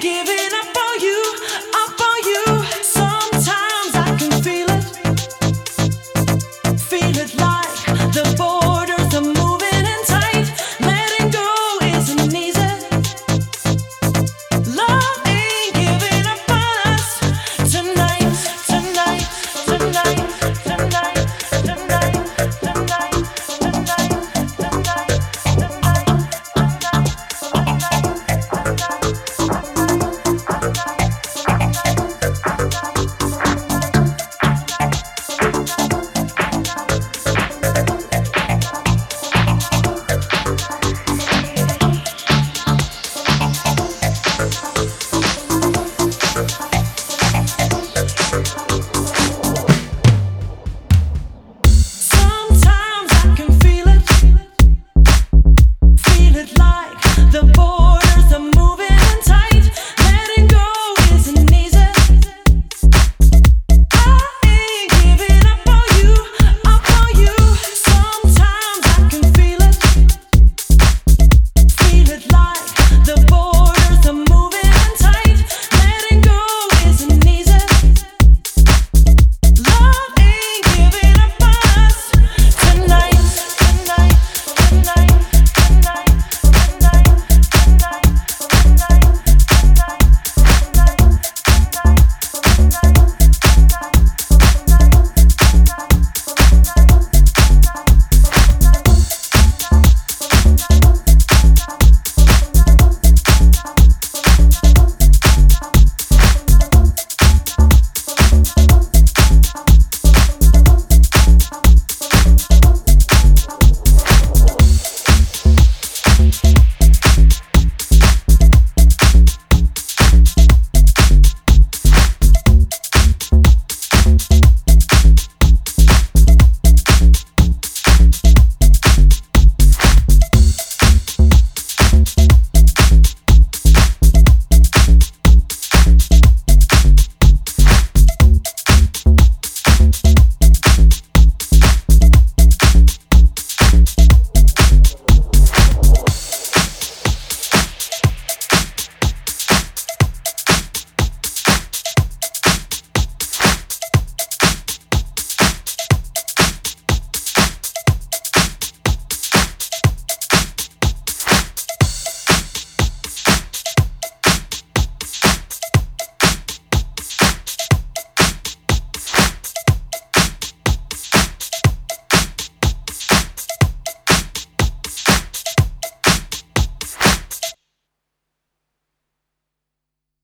give